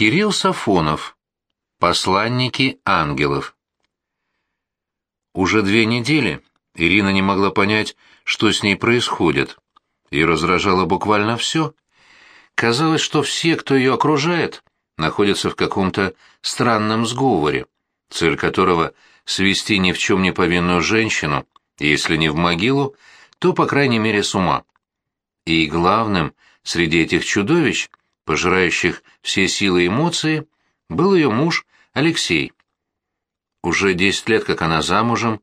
Кирилл Сафонов. Посланники ангелов. Уже две недели Ирина не могла понять, что с ней происходит. И раздражало буквально все. Казалось, что все, кто ее окружает, находятся в каком-то странном сговоре, цель которого — свести ни в чем не повинную женщину, если не в могилу, то, по крайней мере, с ума. И главным среди этих чудовищ — пожирающих все силы и эмоции, был ее муж Алексей. Уже десять лет, как она замужем,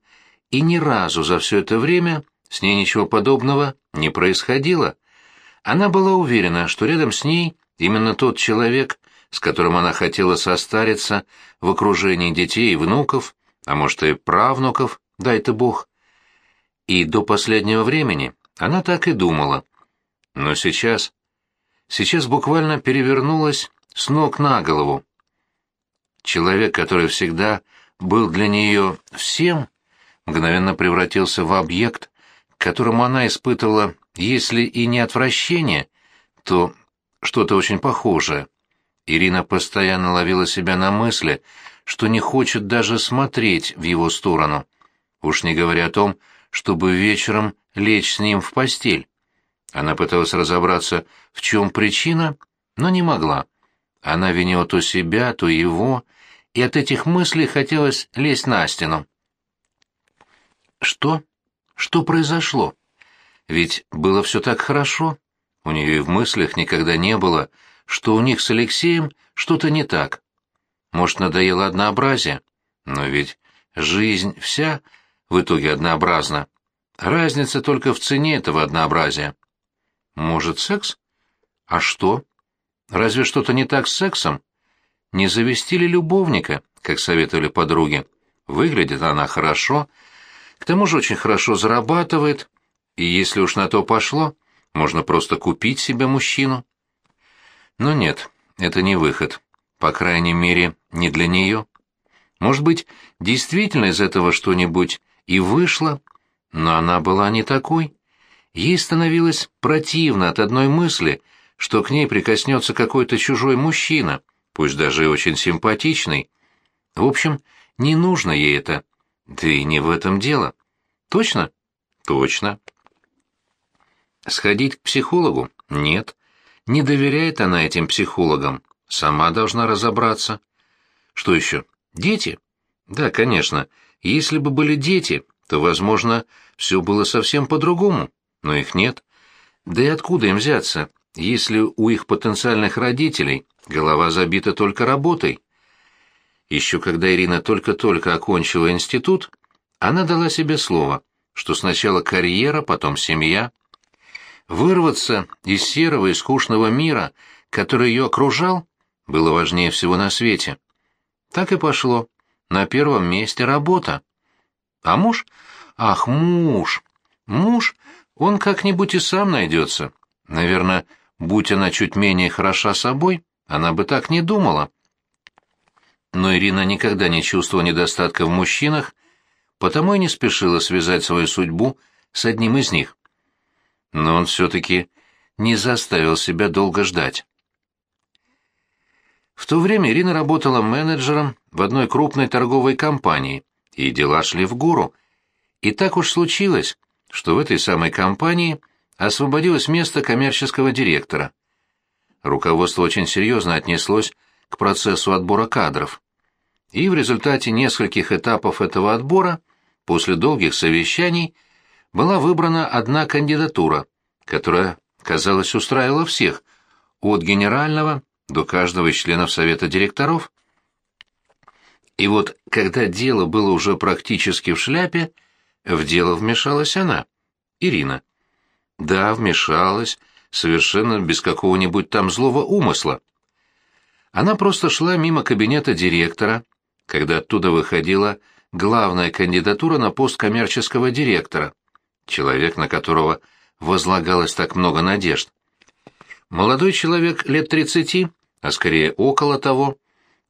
и ни разу за все это время с ней ничего подобного не происходило. Она была уверена, что рядом с ней именно тот человек, с которым она хотела состариться в окружении детей и внуков, а может и правнуков, дай-то бог. И до последнего времени она так и думала. Но сейчас, сейчас буквально перевернулась с ног на голову. Человек, который всегда был для нее всем, мгновенно превратился в объект, к которому она испытывала, если и не отвращение, то что-то очень похожее. Ирина постоянно ловила себя на мысли, что не хочет даже смотреть в его сторону, уж не говоря о том, чтобы вечером лечь с ним в постель. Она пыталась разобраться, в чем причина, но не могла. Она винила то себя, то его, и от этих мыслей хотелось лезть на стену. Что? Что произошло? Ведь было все так хорошо. У нее и в мыслях никогда не было, что у них с Алексеем что-то не так. Может, надоело однообразие? Но ведь жизнь вся в итоге однообразна. Разница только в цене этого однообразия. Может, секс? А что? Разве что-то не так с сексом? Не завести ли любовника, как советовали подруги? Выглядит она хорошо, к тому же очень хорошо зарабатывает, и если уж на то пошло, можно просто купить себе мужчину. Но нет, это не выход, по крайней мере, не для нее. Может быть, действительно из этого что-нибудь и вышло, но она была не такой. Ей становилось противно от одной мысли, что к ней прикоснется какой-то чужой мужчина, пусть даже и очень симпатичный. В общем, не нужно ей это. Да и не в этом дело. Точно? Точно. Сходить к психологу? Нет. Не доверяет она этим психологам. Сама должна разобраться. Что еще? Дети? Да, конечно. Если бы были дети, то, возможно, все было совсем по-другому но их нет. Да и откуда им взяться, если у их потенциальных родителей голова забита только работой? Еще когда Ирина только-только окончила институт, она дала себе слово, что сначала карьера, потом семья. Вырваться из серого и скучного мира, который ее окружал, было важнее всего на свете. Так и пошло. На первом месте работа. А муж? Ах, муж! Муж он как-нибудь и сам найдется. Наверное, будь она чуть менее хороша собой, она бы так не думала. Но Ирина никогда не чувствовала недостатка в мужчинах, потому и не спешила связать свою судьбу с одним из них. Но он все-таки не заставил себя долго ждать. В то время Ирина работала менеджером в одной крупной торговой компании, и дела шли в гору. И так уж случилось, что в этой самой компании освободилось место коммерческого директора. Руководство очень серьезно отнеслось к процессу отбора кадров. И в результате нескольких этапов этого отбора, после долгих совещаний, была выбрана одна кандидатура, которая, казалось, устраивала всех, от генерального до каждого из членов совета директоров. И вот, когда дело было уже практически в шляпе, в дело вмешалась она, Ирина. Да, вмешалась, совершенно без какого-нибудь там злого умысла. Она просто шла мимо кабинета директора, когда оттуда выходила главная кандидатура на пост коммерческого директора, человек, на которого возлагалось так много надежд. Молодой человек лет тридцати, а скорее около того,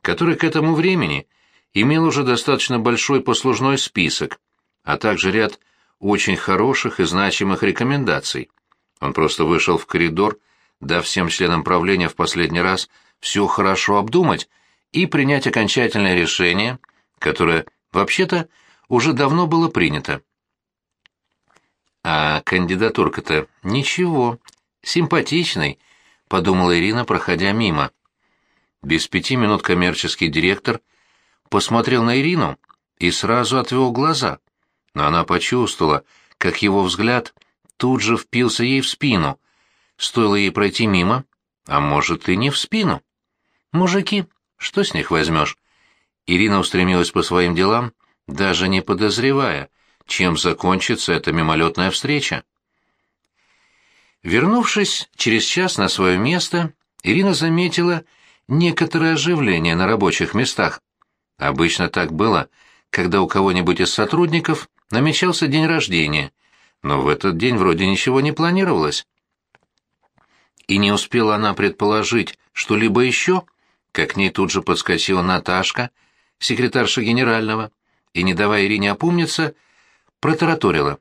который к этому времени имел уже достаточно большой послужной список, а также ряд очень хороших и значимых рекомендаций. Он просто вышел в коридор, дав всем членам правления в последний раз все хорошо обдумать и принять окончательное решение, которое, вообще-то, уже давно было принято. А кандидатурка-то ничего, симпатичный, подумала Ирина, проходя мимо. Без пяти минут коммерческий директор посмотрел на Ирину и сразу отвел глаза, но она почувствовала, как его взгляд тут же впился ей в спину. Стоило ей пройти мимо, а может и не в спину. Мужики, что с них возьмешь? Ирина устремилась по своим делам, даже не подозревая, чем закончится эта мимолетная встреча. Вернувшись через час на свое место, Ирина заметила некоторое оживление на рабочих местах. Обычно так было, когда у кого-нибудь из сотрудников намечался день рождения, но в этот день вроде ничего не планировалось. И не успела она предположить что-либо еще, как к ней тут же подскочила Наташка, секретарша генерального, и, не давая Ирине опомниться, протараторила.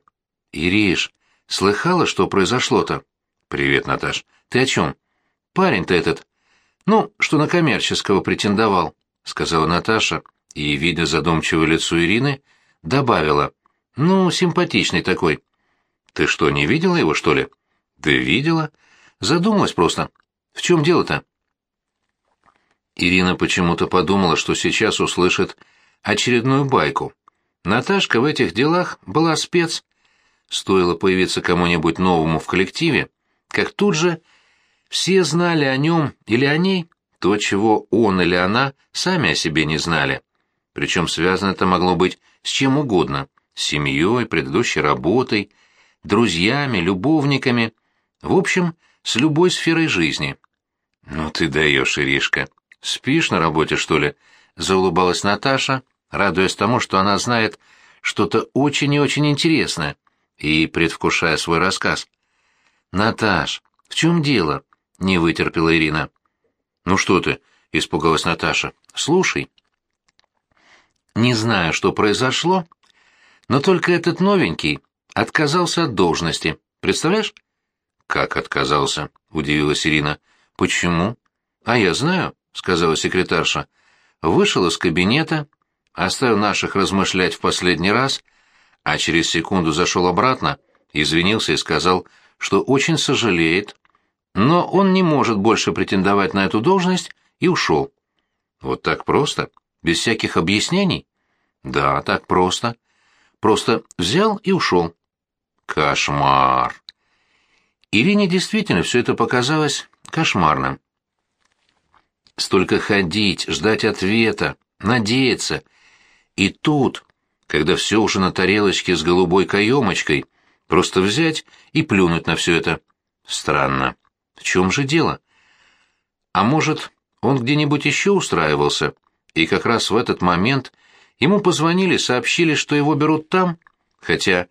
«Ириш, слыхала, что произошло-то?» «Привет, Наташ. Ты о чем?» «Парень-то этот. Ну, что на коммерческого претендовал», — сказала Наташа, и, видя задумчивое лицо Ирины, добавила. «Ну, симпатичный такой». «Ты что, не видела его, что ли?» «Да видела. Задумалась просто. В чем дело-то?» Ирина почему-то подумала, что сейчас услышит очередную байку. Наташка в этих делах была спец. Стоило появиться кому-нибудь новому в коллективе, как тут же все знали о нем или о ней то, чего он или она сами о себе не знали. Причем связано это могло быть с чем угодно — с семьей, предыдущей работой, друзьями, любовниками, в общем, с любой сферой жизни. «Ну ты даешь, Иришка. Спишь на работе, что ли?» — заулыбалась Наташа, радуясь тому, что она знает что-то очень и очень интересное, и предвкушая свой рассказ. «Наташ, в чем дело?» — не вытерпела Ирина. «Ну что ты?» — испугалась Наташа. «Слушай». Не знаю, что произошло, но только этот новенький отказался от должности. Представляешь? Как отказался? удивилась Ирина. Почему? А я знаю, сказала секретарша. Вышел из кабинета, оставил наших размышлять в последний раз, а через секунду зашел обратно, извинился и сказал, что очень сожалеет, но он не может больше претендовать на эту должность, и ушел. Вот так просто, без всяких объяснений? Да, так просто. Просто взял и ушел. Кошмар. Ирине действительно все это показалось кошмарным. Столько ходить, ждать ответа, надеяться. И тут, когда все уже на тарелочке с голубой каемочкой, просто взять и плюнуть на все это. Странно. В чем же дело? А может, он где-нибудь еще устраивался, и как раз в этот момент ему позвонили, сообщили, что его берут там, хотя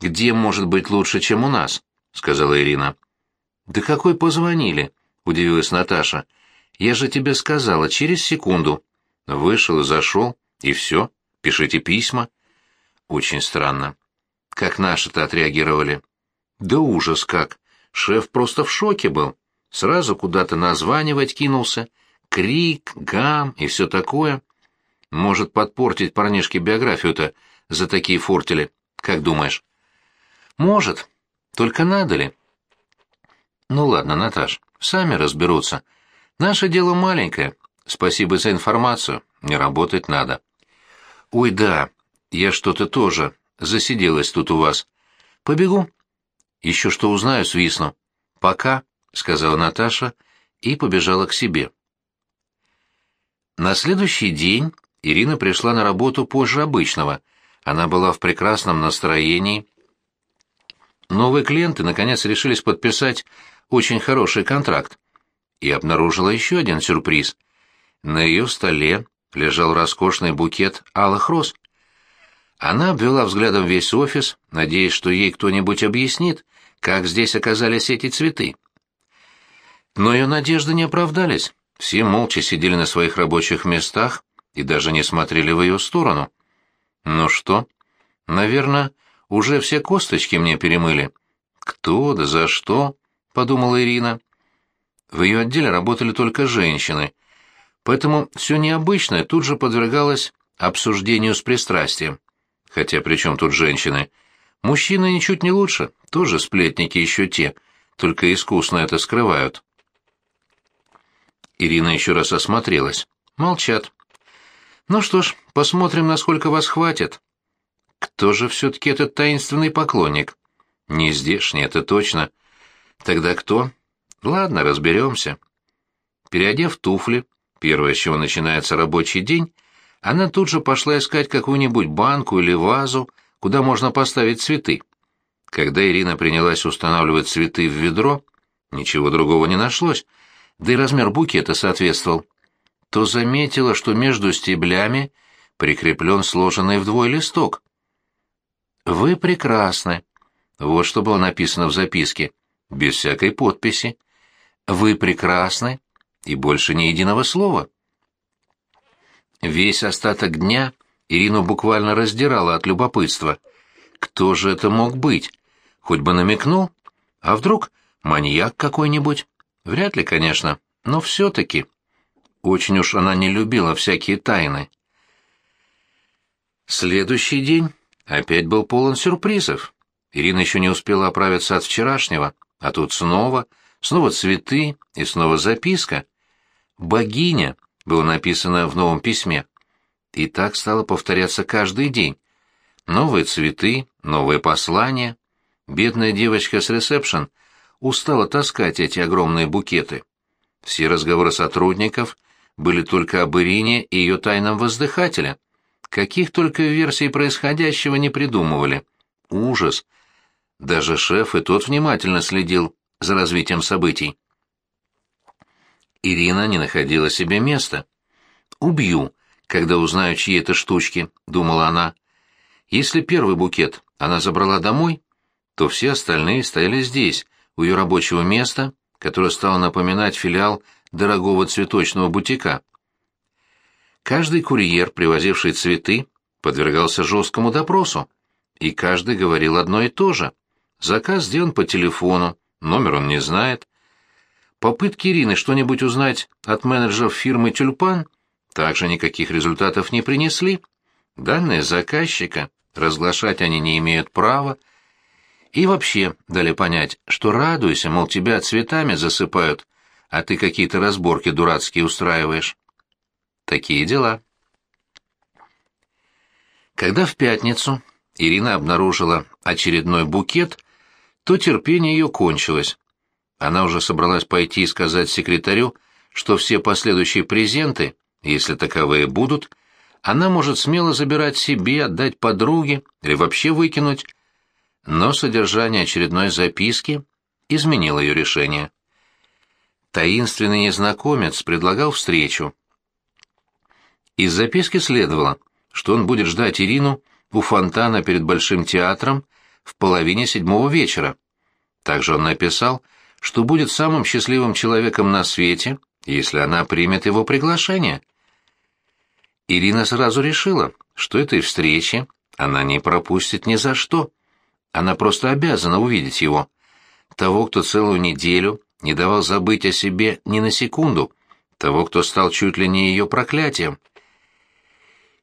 где может быть лучше, чем у нас? — сказала Ирина. «Да какой позвонили?» — удивилась Наташа. «Я же тебе сказала, через секунду». Вышел и зашел, и все. Пишите письма. Очень странно. Как наши-то отреагировали? Да ужас как. Шеф просто в шоке был. Сразу куда-то названивать кинулся. Крик, гам и все такое. Может подпортить парнишке биографию-то за такие фортели. Как думаешь? Может. Только надо ли? Ну ладно, Наташ, сами разберутся. Наше дело маленькое. Спасибо за информацию. Не работать надо. Ой, да, я что-то тоже засиделась тут у вас. Побегу. Еще что узнаю, свистну. Пока, сказала Наташа и побежала к себе. На следующий день Ирина пришла на работу позже обычного. Она была в прекрасном настроении. Новые клиенты наконец решились подписать очень хороший контракт. И обнаружила еще один сюрприз. На ее столе лежал роскошный букет алых роз. Она обвела взглядом весь офис, надеясь, что ей кто-нибудь объяснит, как здесь оказались эти цветы. Но ее надежды не оправдались. Все молча сидели на своих рабочих местах и даже не смотрели в ее сторону. Ну что? Наверное, уже все косточки мне перемыли. Кто да за что? — подумала Ирина. В ее отделе работали только женщины, поэтому все необычное тут же подвергалось обсуждению с пристрастием. Хотя при чем тут женщины? Мужчины ничуть не лучше, тоже сплетники еще те, только искусно это скрывают. Ирина еще раз осмотрелась. Молчат. Ну что ж, посмотрим, насколько вас хватит. Кто же все-таки этот таинственный поклонник? Не здешний, это точно. Тогда кто? Ладно, разберемся. Переодев туфли, первое, с чего начинается рабочий день, она тут же пошла искать какую-нибудь банку или вазу, куда можно поставить цветы. Когда Ирина принялась устанавливать цветы в ведро, ничего другого не нашлось, да и размер букета соответствовал. То заметила, что между стеблями прикреплен сложенный вдвое листок. «Вы прекрасны», — вот что было написано в записке, без всякой подписи. «Вы прекрасны» и больше ни единого слова. Весь остаток дня Ирину буквально раздирала от любопытства. Кто же это мог быть? Хоть бы намекнул. А вдруг маньяк какой-нибудь? Вряд ли, конечно, но все-таки. Очень уж она не любила всякие тайны. Следующий день опять был полон сюрпризов. Ирина еще не успела оправиться от вчерашнего, а тут снова, снова цветы и снова записка. «Богиня» было написано в новом письме. И так стало повторяться каждый день. Новые цветы, новые послания. Бедная девочка с ресепшн устала таскать эти огромные букеты. Все разговоры сотрудников были только об Ирине и ее тайном воздыхателе. Каких только версий происходящего не придумывали. Ужас. Даже шеф и тот внимательно следил за развитием событий. Ирина не находила себе места. «Убью, когда узнаю, чьи это штучки», — думала она. Если первый букет она забрала домой, то все остальные стояли здесь, у ее рабочего места, которое стало напоминать филиал дорогого цветочного бутика. Каждый курьер, привозивший цветы, подвергался жесткому допросу, и каждый говорил одно и то же. Заказ сделан по телефону, номер он не знает, Попытки Ирины что-нибудь узнать от менеджеров фирмы «Тюльпан» также никаких результатов не принесли. Данные заказчика разглашать они не имеют права. И вообще дали понять, что радуйся, мол, тебя цветами засыпают, а ты какие-то разборки дурацкие устраиваешь. Такие дела. Когда в пятницу Ирина обнаружила очередной букет, то терпение ее кончилось. Она уже собралась пойти и сказать секретарю, что все последующие презенты, если таковые будут, она может смело забирать себе, отдать подруге или вообще выкинуть. Но содержание очередной записки изменило ее решение. Таинственный незнакомец предлагал встречу. Из записки следовало, что он будет ждать Ирину у фонтана перед Большим театром в половине седьмого вечера. Также он написал, что будет самым счастливым человеком на свете, если она примет его приглашение. Ирина сразу решила, что этой встречи она не пропустит ни за что. Она просто обязана увидеть его. Того, кто целую неделю не давал забыть о себе ни на секунду, того, кто стал чуть ли не ее проклятием.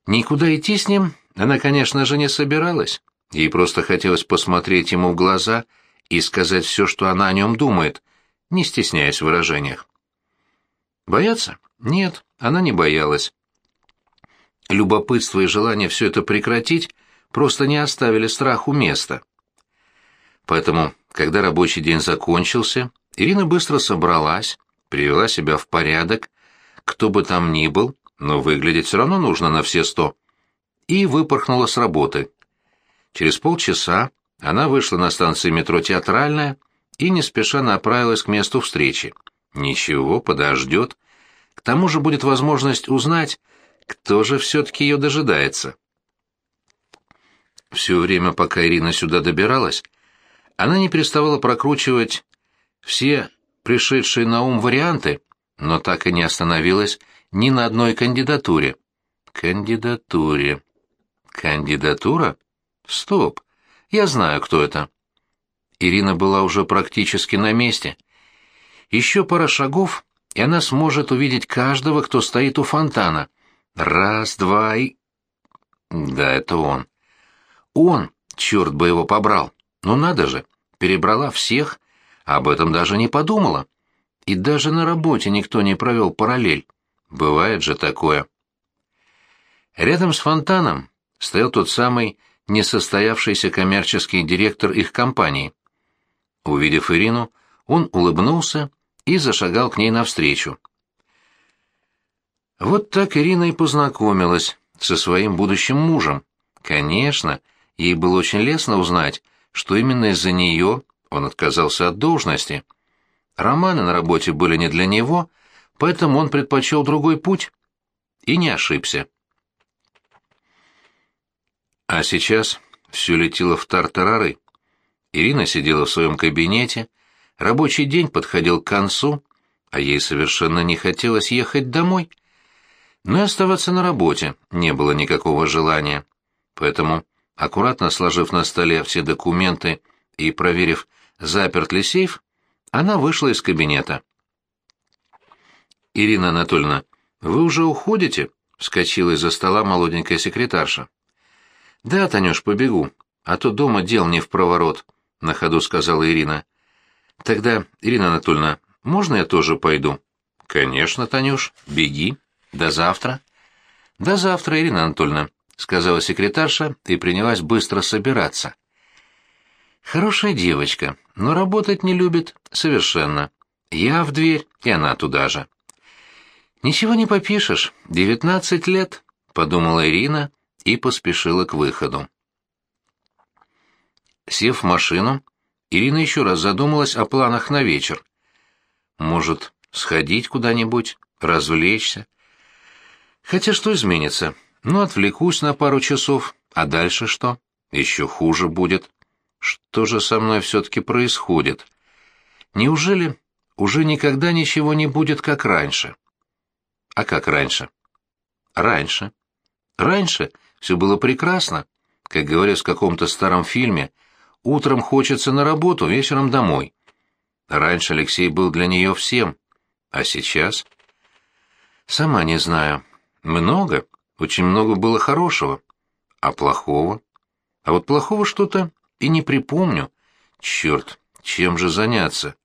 Никуда идти с ним она, конечно же, не собиралась. Ей просто хотелось посмотреть ему в глаза — и сказать все, что она о нем думает, не стесняясь в выражениях. Бояться? Нет, она не боялась. Любопытство и желание все это прекратить просто не оставили страху места. Поэтому, когда рабочий день закончился, Ирина быстро собралась, привела себя в порядок, кто бы там ни был, но выглядеть все равно нужно на все сто, и выпорхнула с работы. Через полчаса она вышла на станции метро «Театральная» и не спеша направилась к месту встречи. Ничего, подождет. К тому же будет возможность узнать, кто же все-таки ее дожидается. Все время, пока Ирина сюда добиралась, она не переставала прокручивать все пришедшие на ум варианты, но так и не остановилась ни на одной кандидатуре. Кандидатуре. Кандидатура? Стоп. Я знаю, кто это. Ирина была уже практически на месте. Еще пара шагов, и она сможет увидеть каждого, кто стоит у фонтана. Раз, два и... Да, это он. Он, черт бы его побрал. Ну надо же, перебрала всех, а об этом даже не подумала. И даже на работе никто не провел параллель. Бывает же такое. Рядом с фонтаном стоял тот самый несостоявшийся коммерческий директор их компании. Увидев Ирину, он улыбнулся и зашагал к ней навстречу. Вот так Ирина и познакомилась со своим будущим мужем. Конечно, ей было очень лестно узнать, что именно из-за нее он отказался от должности. Романы на работе были не для него, поэтому он предпочел другой путь. И не ошибся. А сейчас все летело в тартарары. Ирина сидела в своем кабинете, рабочий день подходил к концу, а ей совершенно не хотелось ехать домой. Но и оставаться на работе не было никакого желания. Поэтому, аккуратно сложив на столе все документы и проверив, заперт ли сейф, она вышла из кабинета. «Ирина Анатольевна, вы уже уходите?» — вскочила из-за стола молоденькая секретарша. «Да, Танюш, побегу, а то дома дел не в проворот», — на ходу сказала Ирина. «Тогда, Ирина Анатольевна, можно я тоже пойду?» «Конечно, Танюш, беги. До завтра». «До завтра, Ирина Анатольевна», — сказала секретарша и принялась быстро собираться. «Хорошая девочка, но работать не любит совершенно. Я в дверь, и она туда же». «Ничего не попишешь, девятнадцать лет», — подумала Ирина и поспешила к выходу. Сев в машину, Ирина еще раз задумалась о планах на вечер. Может, сходить куда-нибудь, развлечься? Хотя что изменится? Ну, отвлекусь на пару часов, а дальше что? Еще хуже будет. Что же со мной все-таки происходит? Неужели уже никогда ничего не будет, как раньше? А как раньше? Раньше. Раньше все было прекрасно. Как говорят в каком-то старом фильме, утром хочется на работу, вечером домой. Раньше Алексей был для нее всем. А сейчас? Сама не знаю. Много, очень много было хорошего. А плохого? А вот плохого что-то и не припомню. Черт, чем же заняться?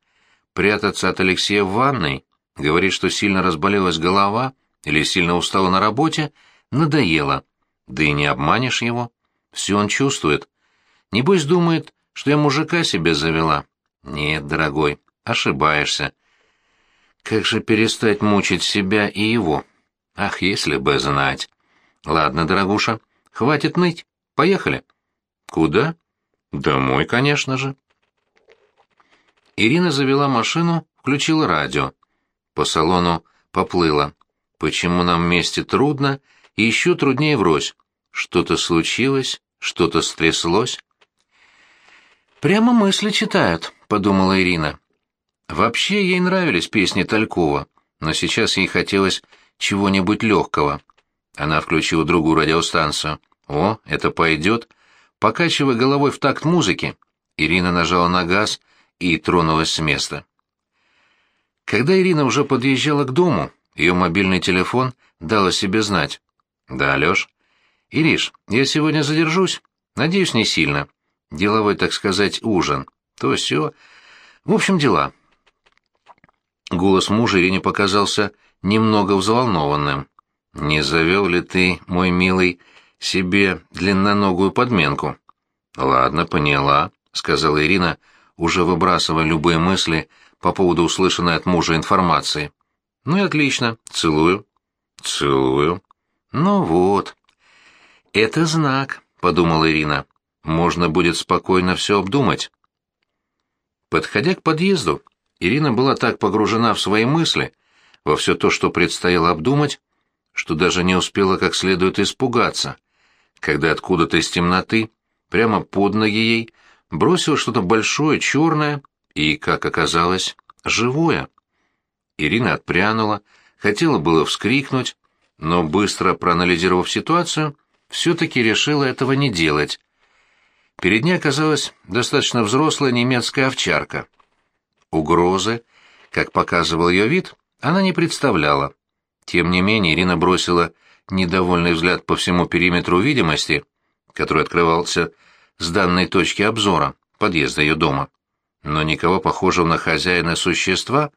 Прятаться от Алексея в ванной? Говорит, что сильно разболелась голова или сильно устала на работе? Надоело. Да и не обманешь его. Все он чувствует. Небось думает, что я мужика себе завела. Нет, дорогой, ошибаешься. Как же перестать мучить себя и его? Ах, если бы знать. Ладно, дорогуша, хватит ныть. Поехали. Куда? Домой, конечно же. Ирина завела машину, включила радио. По салону поплыла. Почему нам вместе трудно и еще труднее врозь? Что-то случилось, что-то стряслось. «Прямо мысли читают», — подумала Ирина. Вообще ей нравились песни Талькова, но сейчас ей хотелось чего-нибудь легкого. Она включила другую радиостанцию. «О, это пойдет!» Покачивая головой в такт музыки, Ирина нажала на газ и тронулась с места. Когда Ирина уже подъезжала к дому, ее мобильный телефон дал о себе знать. «Да, Лёш?» «Ириш, я сегодня задержусь. Надеюсь, не сильно. Деловой, так сказать, ужин. То все. В общем, дела». Голос мужа Ирине показался немного взволнованным. «Не завел ли ты, мой милый, себе длинноногую подменку?» «Ладно, поняла», — сказала Ирина, уже выбрасывая любые мысли по поводу услышанной от мужа информации. «Ну и отлично. Целую». «Целую». «Ну вот», «Это знак», — подумала Ирина. «Можно будет спокойно все обдумать». Подходя к подъезду, Ирина была так погружена в свои мысли, во все то, что предстояло обдумать, что даже не успела как следует испугаться, когда откуда-то из темноты, прямо под ноги ей, бросило что-то большое, черное и, как оказалось, живое. Ирина отпрянула, хотела было вскрикнуть, но, быстро проанализировав ситуацию, все-таки решила этого не делать. Перед ней оказалась достаточно взрослая немецкая овчарка. Угрозы, как показывал ее вид, она не представляла. Тем не менее Ирина бросила недовольный взгляд по всему периметру видимости, который открывался с данной точки обзора, подъезда ее дома. Но никого похожего на хозяина существа,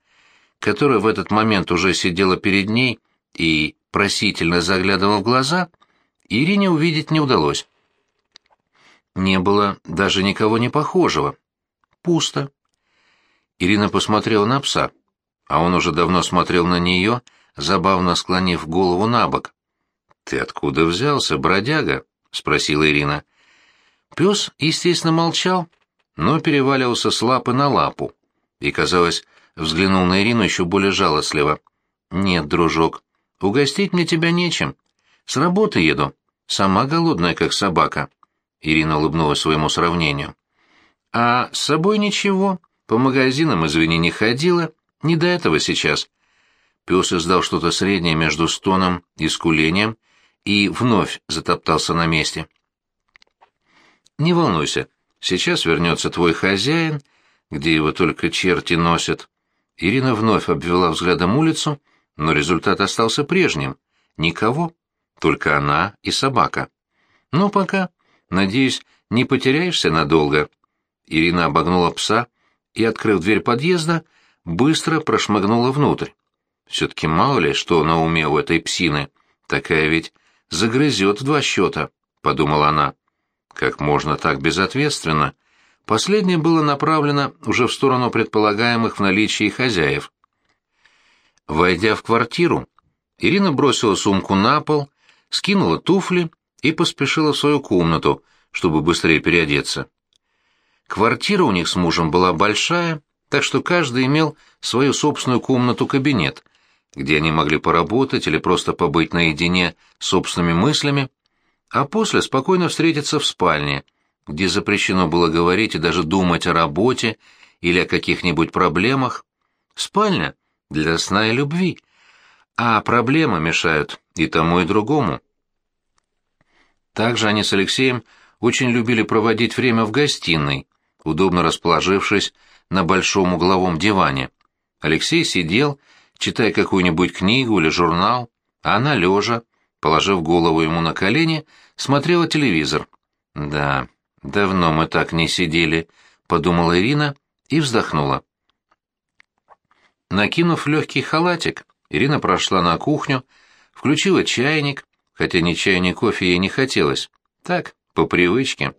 которое в этот момент уже сидело перед ней и просительно заглядывало в глаза, Ирине увидеть не удалось. Не было даже никого не похожего. Пусто. Ирина посмотрела на пса, а он уже давно смотрел на нее, забавно склонив голову на бок. «Ты откуда взялся, бродяга?» — спросила Ирина. Пес, естественно, молчал, но переваливался с лапы на лапу и, казалось, взглянул на Ирину еще более жалостливо. «Нет, дружок, угостить мне тебя нечем. С работы еду, сама голодная, как собака». Ирина улыбнулась своему сравнению. «А с собой ничего, по магазинам, извини, не ходила, не до этого сейчас». Пес издал что-то среднее между стоном и скулением и вновь затоптался на месте. «Не волнуйся, сейчас вернется твой хозяин, где его только черти носят». Ирина вновь обвела взглядом улицу, но результат остался прежним. Никого, только она и собака. «Ну, пока. Надеюсь, не потеряешься надолго». Ирина обогнула пса и, открыв дверь подъезда, быстро прошмыгнула внутрь. Все-таки мало ли, что на уме у этой псины. Такая ведь загрызет в два счета, — подумала она. Как можно так безответственно? Последнее было направлено уже в сторону предполагаемых в наличии хозяев. Войдя в квартиру, Ирина бросила сумку на пол, скинула туфли и поспешила в свою комнату, чтобы быстрее переодеться. Квартира у них с мужем была большая, так что каждый имел свою собственную комнату-кабинет, где они могли поработать или просто побыть наедине с собственными мыслями, а после спокойно встретиться в спальне, где запрещено было говорить и даже думать о работе или о каких-нибудь проблемах. Спальня для сна и любви, а проблемы мешают и тому, и другому. Также они с Алексеем очень любили проводить время в гостиной, удобно расположившись на большом угловом диване. Алексей сидел читая какую-нибудь книгу или журнал, а она, лежа, положив голову ему на колени, смотрела телевизор. «Да, давно мы так не сидели», — подумала Ирина и вздохнула. Накинув легкий халатик, Ирина прошла на кухню, включила чайник, хотя ни чая, ни кофе ей не хотелось. Так, по привычке.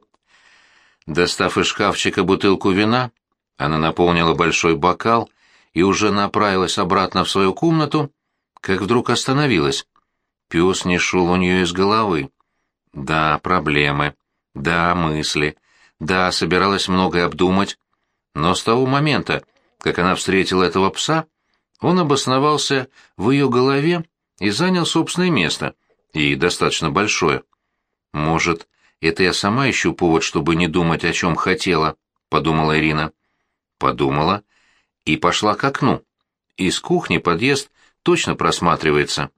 Достав из шкафчика бутылку вина, она наполнила большой бокал и уже направилась обратно в свою комнату, как вдруг остановилась. Пес не шел у нее из головы. Да, проблемы, да, мысли, да, собиралась многое обдумать, но с того момента, как она встретила этого пса, он обосновался в ее голове и занял собственное место, и достаточно большое. Может, это я сама ищу повод, чтобы не думать, о чем хотела, — подумала Ирина. Подумала и пошла к окну. Из кухни подъезд точно просматривается.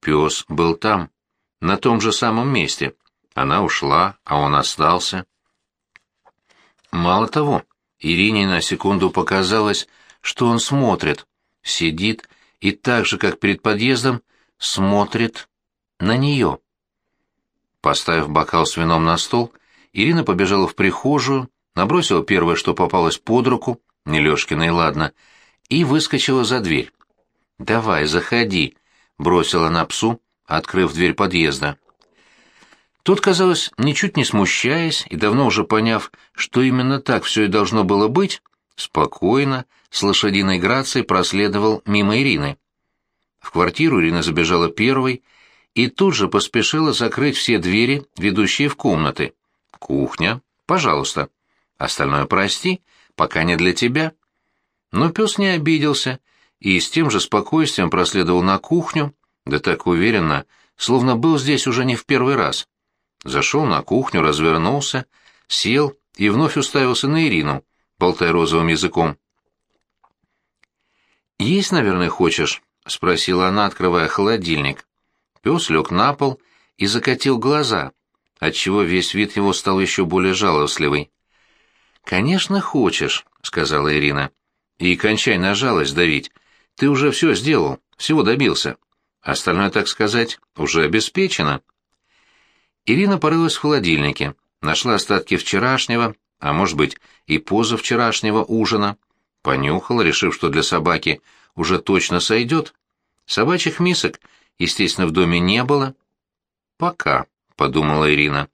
Пес был там, на том же самом месте. Она ушла, а он остался. Мало того, Ирине на секунду показалось, что он смотрит, сидит и так же, как перед подъездом, смотрит на нее. Поставив бокал с вином на стол, Ирина побежала в прихожую, набросила первое, что попалось под руку, не Лёшкиной, ладно, и выскочила за дверь. «Давай, заходи», — бросила она псу, открыв дверь подъезда. Тот, казалось, ничуть не смущаясь и давно уже поняв, что именно так все и должно было быть, спокойно, с лошадиной грацией проследовал мимо Ирины. В квартиру Ирина забежала первой и тут же поспешила закрыть все двери, ведущие в комнаты. «Кухня, пожалуйста. Остальное прости, пока не для тебя». Но пес не обиделся и с тем же спокойствием проследовал на кухню, да так уверенно, словно был здесь уже не в первый раз. Зашел на кухню, развернулся, сел и вновь уставился на Ирину, болтая розовым языком. «Есть, наверное, хочешь?» — спросила она, открывая холодильник. Пес лег на пол и закатил глаза, отчего весь вид его стал еще более жалостливый. «Конечно, хочешь», — сказала Ирина. и кончай на жалость давить. Ты уже все сделал, всего добился. Остальное, так сказать, уже обеспечено. Ирина порылась в холодильнике, нашла остатки вчерашнего, а может быть и позавчерашнего ужина. Понюхала, решив, что для собаки уже точно сойдет. Собачьих мисок, естественно, в доме не было. «Пока», — подумала Ирина.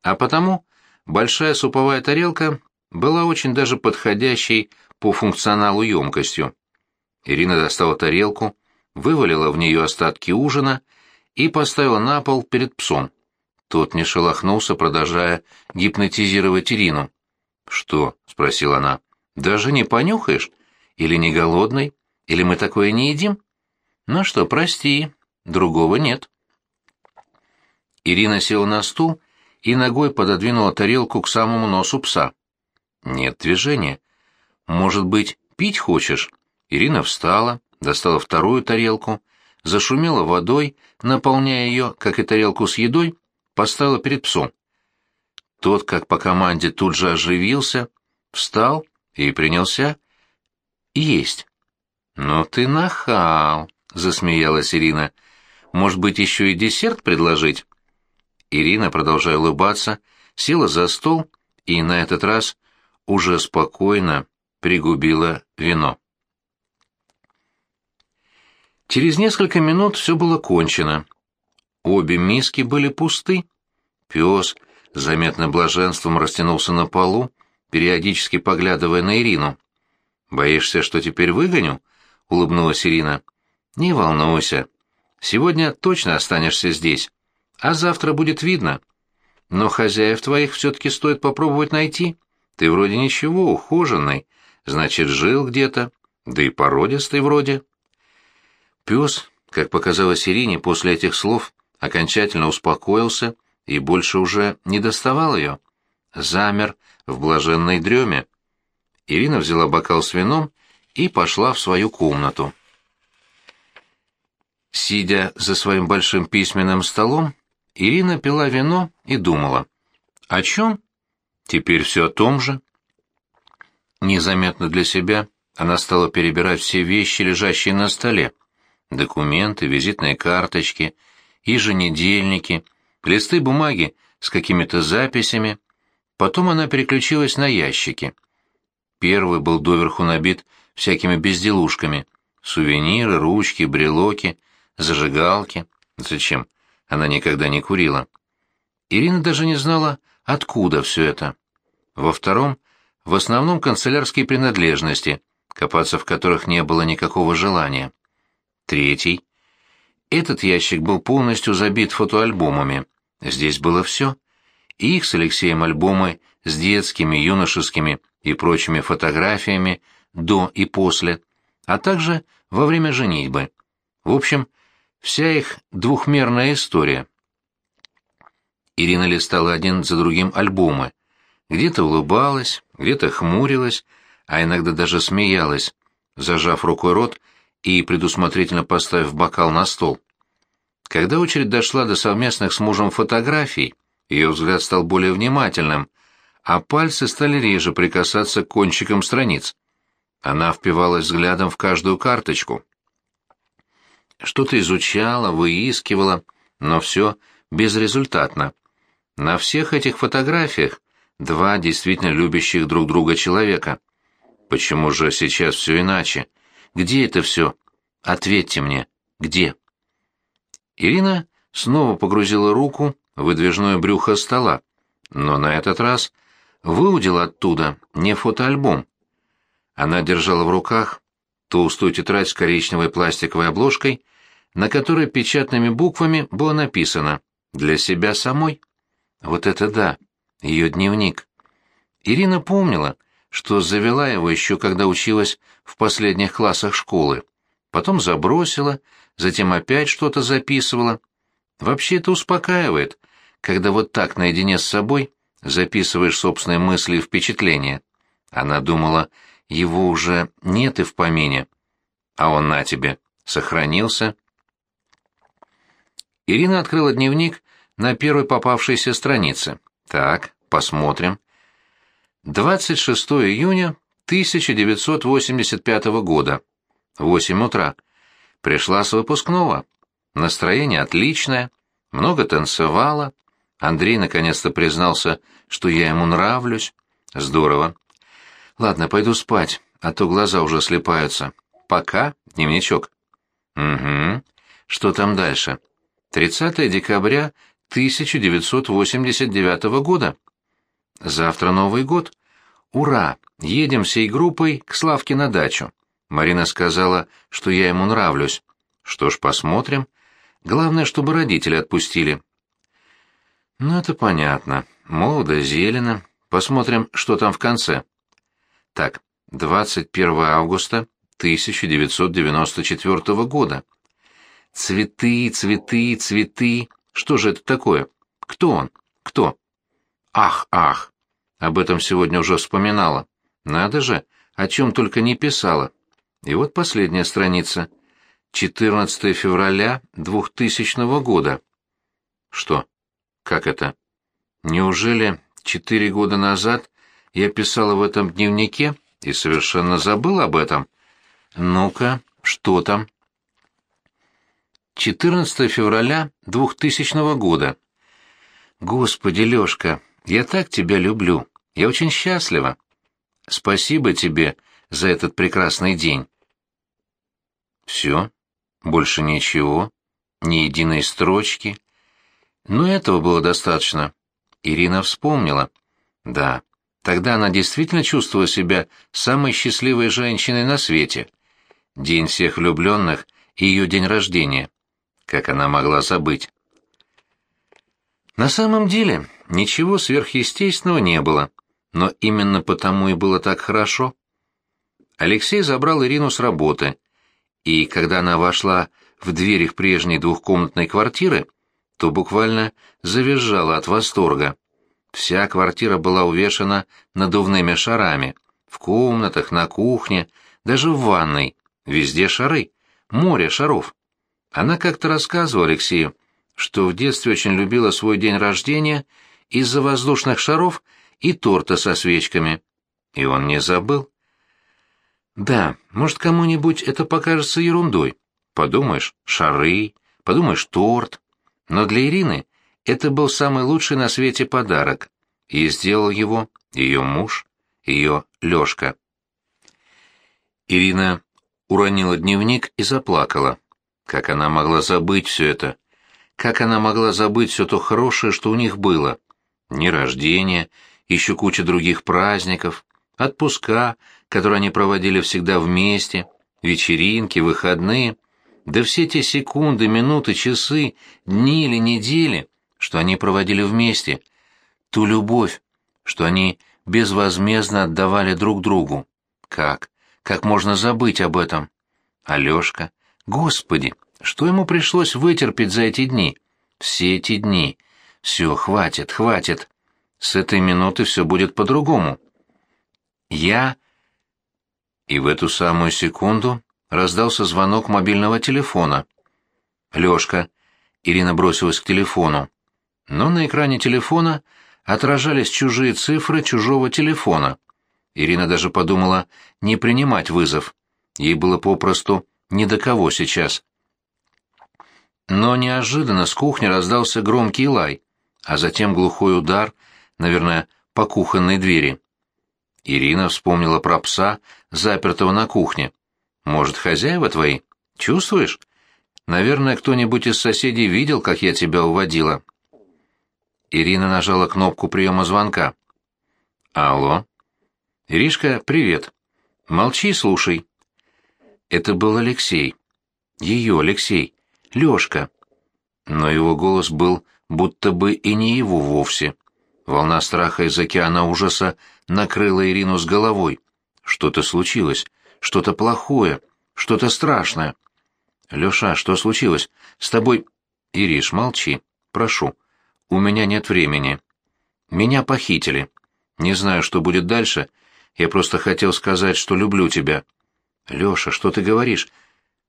А потому большая суповая тарелка была очень даже подходящей по функционалу емкостью. Ирина достала тарелку, вывалила в нее остатки ужина и поставила на пол перед псом. Тот не шелохнулся, продолжая гипнотизировать Ирину. «Что?» — спросила она. «Даже не понюхаешь? Или не голодный? Или мы такое не едим?» «Ну что, прости, другого нет». Ирина села на стул и ногой пододвинула тарелку к самому носу пса. «Нет движения. Может быть, пить хочешь?» Ирина встала, достала вторую тарелку, зашумела водой, наполняя ее, как и тарелку с едой, поставила перед псом. Тот, как по команде, тут же оживился, встал и принялся есть. «Ну ты нахал!» — засмеялась Ирина. «Может быть, еще и десерт предложить?» Ирина, продолжая улыбаться, села за стол и на этот раз уже спокойно пригубила вино. Через несколько минут все было кончено. Обе миски были пусты. Пес с заметным блаженством растянулся на полу, периодически поглядывая на Ирину. «Боишься, что теперь выгоню?» — улыбнулась Ирина. «Не волнуйся. Сегодня точно останешься здесь, а завтра будет видно. Но хозяев твоих все-таки стоит попробовать найти. Ты вроде ничего, ухоженный, значит, жил где-то, да и породистый вроде». Пес, как показалось Ирине после этих слов, окончательно успокоился и больше уже не доставал ее. Замер в блаженной дреме. Ирина взяла бокал с вином и пошла в свою комнату. Сидя за своим большим письменным столом, Ирина пила вино и думала. О чем? Теперь все о том же. Незаметно для себя она стала перебирать все вещи, лежащие на столе документы, визитные карточки, еженедельники, листы бумаги с какими-то записями. Потом она переключилась на ящики. Первый был доверху набит всякими безделушками. Сувениры, ручки, брелоки, зажигалки. Зачем? Она никогда не курила. Ирина даже не знала, откуда все это. Во втором — в основном канцелярские принадлежности, копаться в которых не было никакого желания. Третий. Этот ящик был полностью забит фотоальбомами. Здесь было все. Их с Алексеем альбомы с детскими, юношескими и прочими фотографиями до и после, а также во время женитьбы. В общем, вся их двухмерная история. Ирина листала один за другим альбомы. Где-то улыбалась, где-то хмурилась, а иногда даже смеялась, зажав рукой рот и предусмотрительно поставив бокал на стол. Когда очередь дошла до совместных с мужем фотографий, ее взгляд стал более внимательным, а пальцы стали реже прикасаться к кончикам страниц. Она впивалась взглядом в каждую карточку. Что-то изучала, выискивала, но все безрезультатно. На всех этих фотографиях два действительно любящих друг друга человека. Почему же сейчас все иначе? Где это все? Ответьте мне, где?» Ирина снова погрузила руку в выдвижное брюхо стола, но на этот раз выудила оттуда не фотоальбом. Она держала в руках толстую тетрадь с коричневой пластиковой обложкой, на которой печатными буквами было написано «Для себя самой». Вот это да, ее дневник. Ирина помнила, что завела его еще когда училась в последних классах школы. Потом забросила, затем опять что-то записывала. Вообще это успокаивает, когда вот так наедине с собой записываешь собственные мысли и впечатления. Она думала, его уже нет и в помине. А он на тебе, сохранился. Ирина открыла дневник на первой попавшейся странице. Так, посмотрим. 26 июня 1985 года. Восемь утра. Пришла с выпускного. Настроение отличное, много танцевала. Андрей наконец-то признался, что я ему нравлюсь. Здорово. Ладно, пойду спать, а то глаза уже слепаются. Пока, дневничок. Угу. Что там дальше? 30 декабря 1989 года. Завтра Новый год. Ура! Едем всей группой к Славке на дачу. Марина сказала, что я ему нравлюсь. Что ж, посмотрим. Главное, чтобы родители отпустили. Ну, это понятно. Молодо, зелено. Посмотрим, что там в конце. Так, 21 августа 1994 года. Цветы, цветы, цветы. Что же это такое? Кто он? Кто? Ах, ах. Об этом сегодня уже вспоминала. Надо же, о чем только не писала. И вот последняя страница. 14 февраля 2000 года. Что? Как это? Неужели четыре года назад я писала в этом дневнике и совершенно забыла об этом? Ну-ка, что там? 14 февраля 2000 года. Господи, Лёшка, я так тебя люблю. Я очень счастлива. Спасибо тебе за этот прекрасный день. Все? Больше ничего? Ни единой строчки? Но этого было достаточно. Ирина вспомнила. Да, тогда она действительно чувствовала себя самой счастливой женщиной на свете. День всех влюбленных и ее день рождения. Как она могла забыть? На самом деле, ничего сверхъестественного не было, но именно потому и было так хорошо. Алексей забрал Ирину с работы, и когда она вошла в дверь их прежней двухкомнатной квартиры, то буквально завизжала от восторга. Вся квартира была увешана надувными шарами. В комнатах, на кухне, даже в ванной. Везде шары. Море шаров. Она как-то рассказывала Алексею, что в детстве очень любила свой день рождения из-за воздушных шаров и торта со свечками. И он не забыл. Да, может, кому-нибудь это покажется ерундой. Подумаешь, шары, подумаешь, торт. Но для Ирины это был самый лучший на свете подарок, и сделал его ее муж, ее Лешка. Ирина уронила дневник и заплакала. Как она могла забыть все это? Как она могла забыть все то хорошее, что у них было? Ни рождения, еще куча других праздников, отпуска, которые они проводили всегда вместе, вечеринки, выходные, да все те секунды, минуты, часы, дни или недели, что они проводили вместе, ту любовь, что они безвозмездно отдавали друг другу. Как? Как можно забыть об этом? Алешка, Господи, что ему пришлось вытерпеть за эти дни? Все эти дни. Все, хватит, хватит. С этой минуты все будет по-другому. Я... И в эту самую секунду раздался звонок мобильного телефона. «Лёшка». Ирина бросилась к телефону. Но на экране телефона отражались чужие цифры чужого телефона. Ирина даже подумала не принимать вызов. Ей было попросту ни до кого сейчас. Но неожиданно с кухни раздался громкий лай, а затем глухой удар, наверное, по кухонной двери. Ирина вспомнила про пса, запертого на кухне. «Может, хозяева твои? Чувствуешь? Наверное, кто-нибудь из соседей видел, как я тебя уводила». Ирина нажала кнопку приема звонка. «Алло?» «Иришка, привет. Молчи слушай». Это был Алексей. Ее Алексей. Лешка. Но его голос был будто бы и не его вовсе. Волна страха из океана ужаса накрыла Ирину с головой. Что-то случилось, что-то плохое, что-то страшное. Леша, что случилось? С тобой... Ириш, молчи. Прошу. У меня нет времени. Меня похитили. Не знаю, что будет дальше. Я просто хотел сказать, что люблю тебя. Леша, что ты говоришь?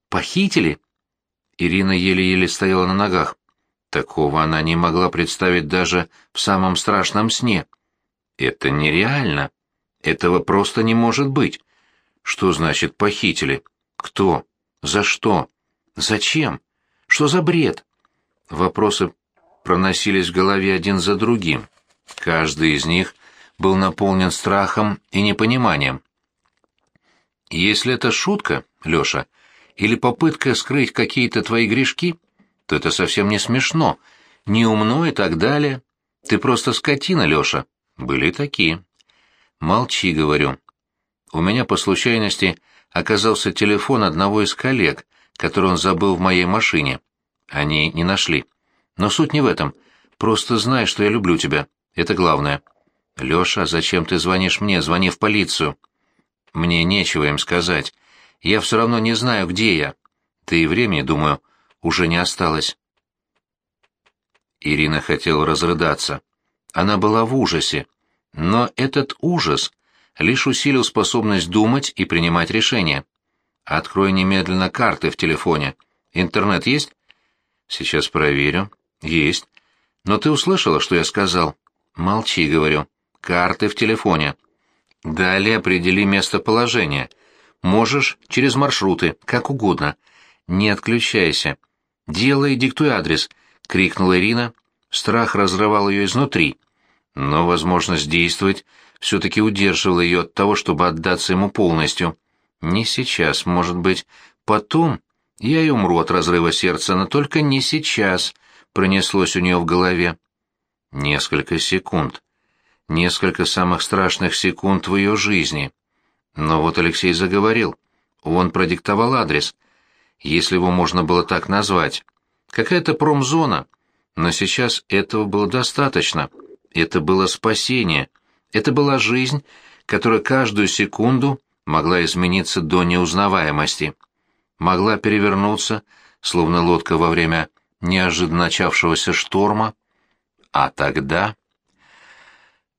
Похитили? Ирина еле-еле стояла на ногах. Такого она не могла представить даже в самом страшном сне. Это нереально. Этого просто не может быть. Что значит похитили? Кто? За что? Зачем? Что за бред? Вопросы проносились в голове один за другим. Каждый из них был наполнен страхом и непониманием. Если это шутка, Лёша, или попытка скрыть какие-то твои грешки, то это совсем не смешно, не умно и так далее. Ты просто скотина, Лёша. Были такие. Молчи, говорю. У меня по случайности оказался телефон одного из коллег, который он забыл в моей машине. Они не нашли. Но суть не в этом. Просто знай, что я люблю тебя. Это главное. Лёша, зачем ты звонишь мне? Звони в полицию. Мне нечего им сказать. Я все равно не знаю, где я. Да и времени, думаю, уже не осталось. Ирина хотела разрыдаться. Она была в ужасе. Но этот ужас лишь усилил способность думать и принимать решения. Открой немедленно карты в телефоне. Интернет есть? Сейчас проверю. Есть. Но ты услышала, что я сказал? Молчи, говорю. Карты в телефоне. Далее определи местоположение. Можешь через маршруты, как угодно. Не отключайся. Делай, диктуй адрес, крикнула Ирина. Страх разрывал ее изнутри, но возможность действовать все-таки удерживала ее от того, чтобы отдаться ему полностью. Не сейчас, может быть, потом я и умру от разрыва сердца, но только не сейчас, пронеслось у нее в голове. Несколько секунд. Несколько самых страшных секунд в ее жизни. Но вот Алексей заговорил. Он продиктовал адрес. Если его можно было так назвать. Какая-то промзона. Но сейчас этого было достаточно. Это было спасение. Это была жизнь, которая каждую секунду могла измениться до неузнаваемости. Могла перевернуться, словно лодка во время неожиданно начавшегося шторма. А тогда...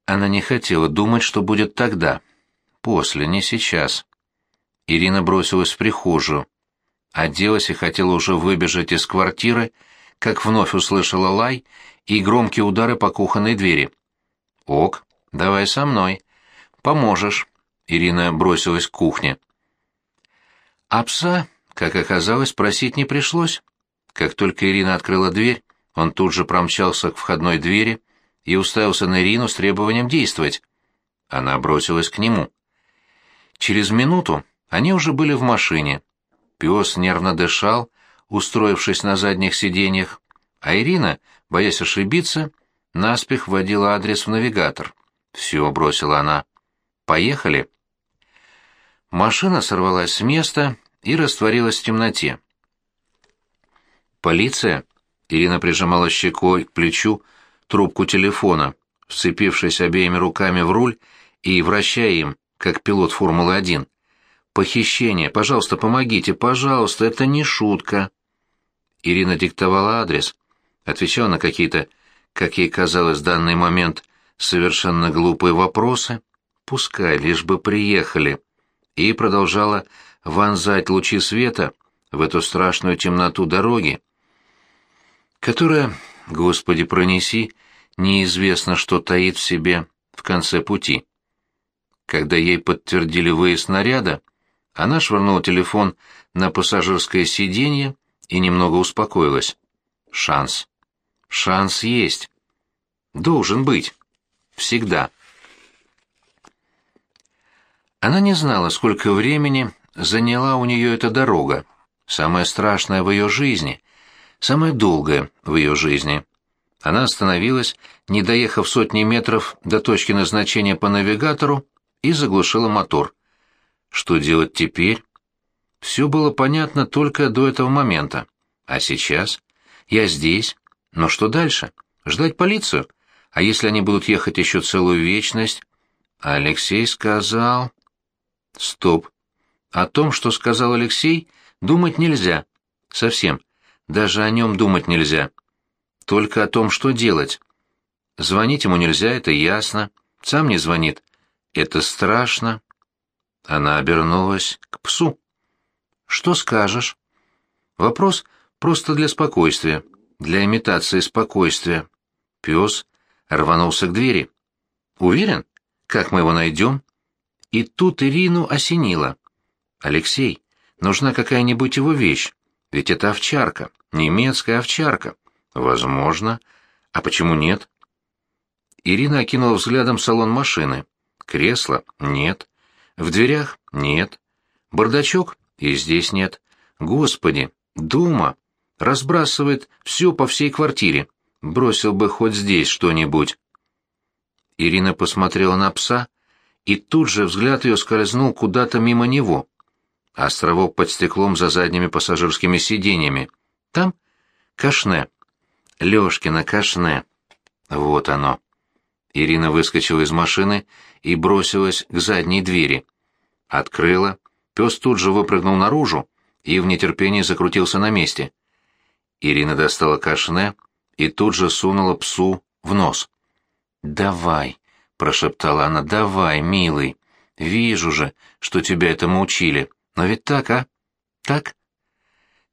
Она не хотела думать, что будет тогда. После, не сейчас. Ирина бросилась в прихожую. Оделась и хотела уже выбежать из квартиры, как вновь услышала лай и громкие удары по кухонной двери. «Ок, давай со мной. Поможешь». Ирина бросилась к кухне. А пса, как оказалось, просить не пришлось. Как только Ирина открыла дверь, он тут же промчался к входной двери и уставился на Ирину с требованием действовать. Она бросилась к нему. Через минуту они уже были в машине. Пес нервно дышал, устроившись на задних сиденьях, а Ирина, боясь ошибиться, наспех вводила адрес в навигатор. «Все», — бросила она. «Поехали». Машина сорвалась с места и растворилась в темноте. «Полиция?» — Ирина прижимала щекой к плечу трубку телефона, вцепившись обеими руками в руль и вращая им, как пилот Формулы-1. «Похищение! Пожалуйста, помогите! Пожалуйста, это не шутка!» Ирина диктовала адрес, отвечала на какие-то, как ей казалось в данный момент, совершенно глупые вопросы, пускай лишь бы приехали, и продолжала вонзать лучи света в эту страшную темноту дороги, которая, Господи, пронеси, неизвестно, что таит в себе в конце пути. Когда ей подтвердили выезд наряда, она швырнула телефон на пассажирское сиденье и немного успокоилась. Шанс. Шанс есть. Должен быть. Всегда. Она не знала, сколько времени заняла у нее эта дорога, самая страшная в ее жизни, самая долгая в ее жизни. Она остановилась, не доехав сотни метров до точки назначения по навигатору, и заглушила мотор. Что делать теперь? Все было понятно только до этого момента. А сейчас? Я здесь. Но что дальше? Ждать полицию? А если они будут ехать еще целую вечность? Алексей сказал... Стоп. О том, что сказал Алексей, думать нельзя. Совсем. Даже о нем думать нельзя. Только о том, что делать. Звонить ему нельзя, это ясно. Сам не звонит. Это страшно. Она обернулась к псу. «Что скажешь?» Вопрос просто для спокойствия, для имитации спокойствия. Пес рванулся к двери. «Уверен? Как мы его найдем?» И тут Ирину осенило. «Алексей, нужна какая-нибудь его вещь, ведь это овчарка, немецкая овчарка». «Возможно. А почему нет?» Ирина окинула взглядом салон машины. «Кресло? Нет. В дверях? Нет. Бардачок? И здесь нет. Господи, Дума! Разбрасывает все по всей квартире. Бросил бы хоть здесь что-нибудь». Ирина посмотрела на пса, и тут же взгляд ее скользнул куда-то мимо него. Островок под стеклом за задними пассажирскими сиденьями. Там кашне. Лёшкина кашне. Вот оно. Ирина выскочила из машины и бросилась к задней двери. Открыла. Пес тут же выпрыгнул наружу и в нетерпении закрутился на месте. Ирина достала кашне и тут же сунула псу в нос. «Давай», — прошептала она, — «давай, милый. Вижу же, что тебя этому учили. Но ведь так, а? Так?»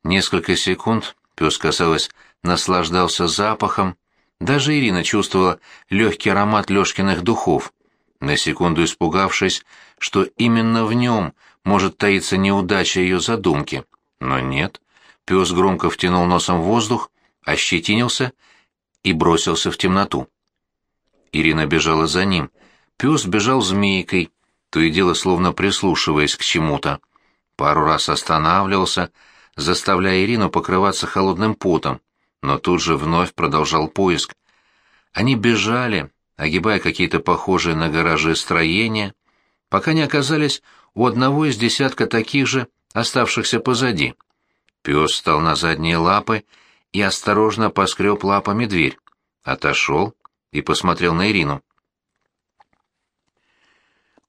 Несколько секунд пес, казалось, наслаждался запахом. Даже Ирина чувствовала легкий аромат Лёшкиных духов, на секунду испугавшись, что именно в нем может таиться неудача ее задумки. Но нет. Пес громко втянул носом в воздух, ощетинился и бросился в темноту. Ирина бежала за ним. Пес бежал змейкой, то и дело словно прислушиваясь к чему-то. Пару раз останавливался, заставляя Ирину покрываться холодным потом, но тут же вновь продолжал поиск. Они бежали, огибая какие-то похожие на гаражи строения, пока не оказались у одного из десятка таких же, оставшихся позади. Пес встал на задние лапы и осторожно поскреб лапами дверь. Отошел, и посмотрел на Ирину.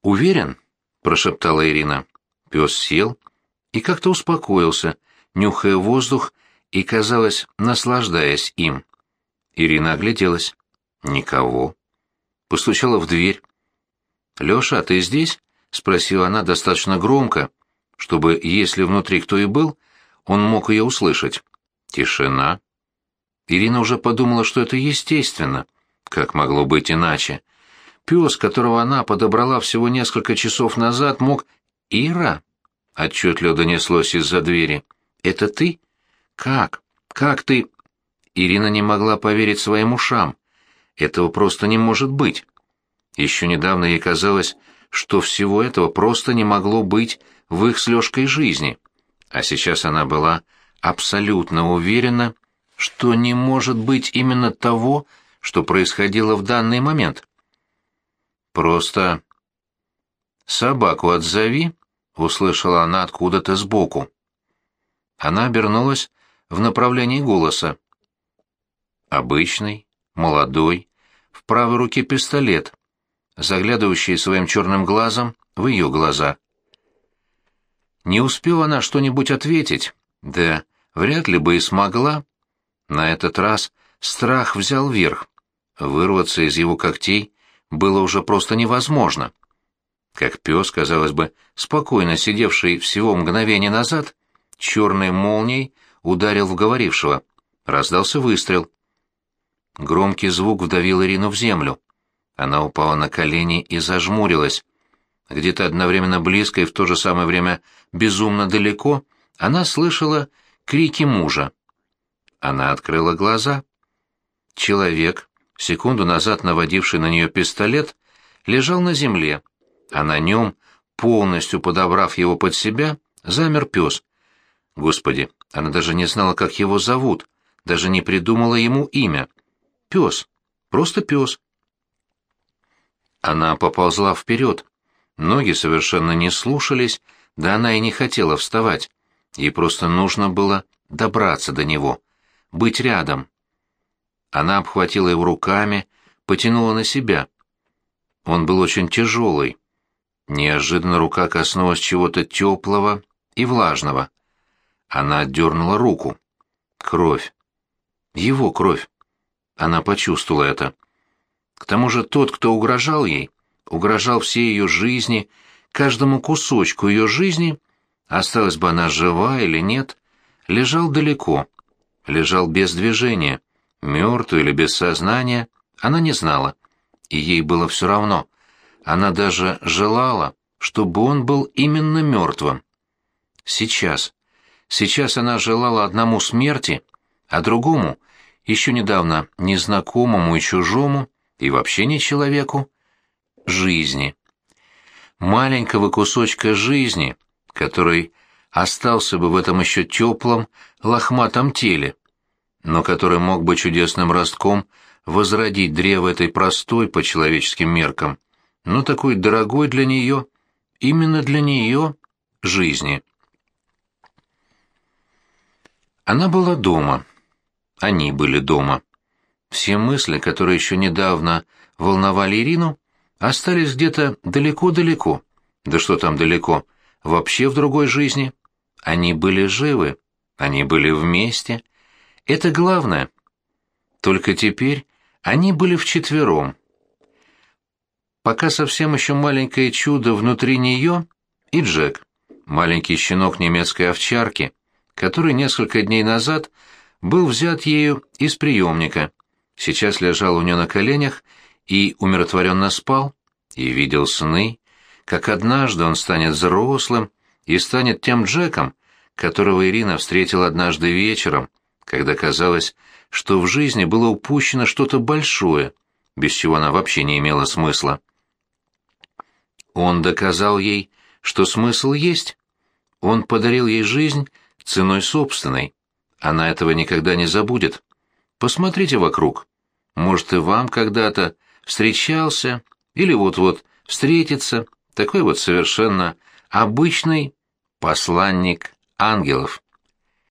«Уверен?» — прошептала Ирина. Пес сел и как-то успокоился, нюхая воздух и, казалось, наслаждаясь им. Ирина огляделась. Никого. Постучала в дверь. «Лёша, а ты здесь?» — спросила она достаточно громко, чтобы, если внутри кто и был, он мог ее услышать. Тишина. Ирина уже подумала, что это естественно. Как могло быть иначе? Пес, которого она подобрала всего несколько часов назад, мог... «Ира?» — отчетливо донеслось из-за двери. «Это ты? Как? Как ты...» Ирина не могла поверить своим ушам. Этого просто не может быть. Еще недавно ей казалось, что всего этого просто не могло быть в их с Лёшкой жизни. А сейчас она была абсолютно уверена, что не может быть именно того, что происходило в данный момент. Просто «Собаку отзови», — услышала она откуда-то сбоку. Она обернулась в направлении голоса. Обычный, молодой, в правой руке пистолет, заглядывающий своим черным глазом в ее глаза. Не успела она что-нибудь ответить, да вряд ли бы и смогла. На этот раз страх взял верх. Вырваться из его когтей было уже просто невозможно. Как пес, казалось бы, спокойно сидевший всего мгновение назад, черной молнией ударил в говорившего. Раздался выстрел. Громкий звук вдавил Ирину в землю. Она упала на колени и зажмурилась. Где-то одновременно близко и в то же самое время безумно далеко она слышала крики мужа. Она открыла глаза. Человек, секунду назад наводивший на нее пистолет, лежал на земле, а на нем, полностью подобрав его под себя, замер пес. Господи, она даже не знала, как его зовут, даже не придумала ему имя. Пес, просто пес. Она поползла вперед. Ноги совершенно не слушались, да она и не хотела вставать. Ей просто нужно было добраться до него, быть рядом. Она обхватила его руками, потянула на себя. Он был очень тяжелый. Неожиданно рука коснулась чего-то теплого и влажного. Она отдернула руку. Кровь. Его кровь. Она почувствовала это. К тому же тот, кто угрожал ей, угрожал всей ее жизни, каждому кусочку ее жизни, осталась бы она жива или нет, лежал далеко, лежал без движения. Мертвый или без сознания, она не знала. И ей было все равно. Она даже желала, чтобы он был именно мертвым. Сейчас. Сейчас она желала одному смерти, а другому, еще недавно незнакомому и чужому, и вообще не человеку, жизни. Маленького кусочка жизни, который остался бы в этом еще теплом, лохматом теле, но который мог бы чудесным ростком возродить древо этой простой по человеческим меркам, но такой дорогой для нее, именно для нее, жизни. Она была дома. Они были дома. Все мысли, которые еще недавно волновали Ирину, остались где-то далеко-далеко. Да что там далеко, вообще в другой жизни. Они были живы, они были вместе. Это главное. Только теперь они были вчетвером. Пока совсем еще маленькое чудо внутри нее и Джек, маленький щенок немецкой овчарки, который несколько дней назад был взят ею из приемника, сейчас лежал у нее на коленях и умиротворенно спал, и видел сны, как однажды он станет взрослым и станет тем Джеком, которого Ирина встретила однажды вечером, когда казалось, что в жизни было упущено что-то большое, без чего она вообще не имела смысла. Он доказал ей, что смысл есть. Он подарил ей жизнь ценой собственной. Она этого никогда не забудет. Посмотрите вокруг. Может, и вам когда-то встречался или вот-вот встретится такой вот совершенно обычный посланник ангелов.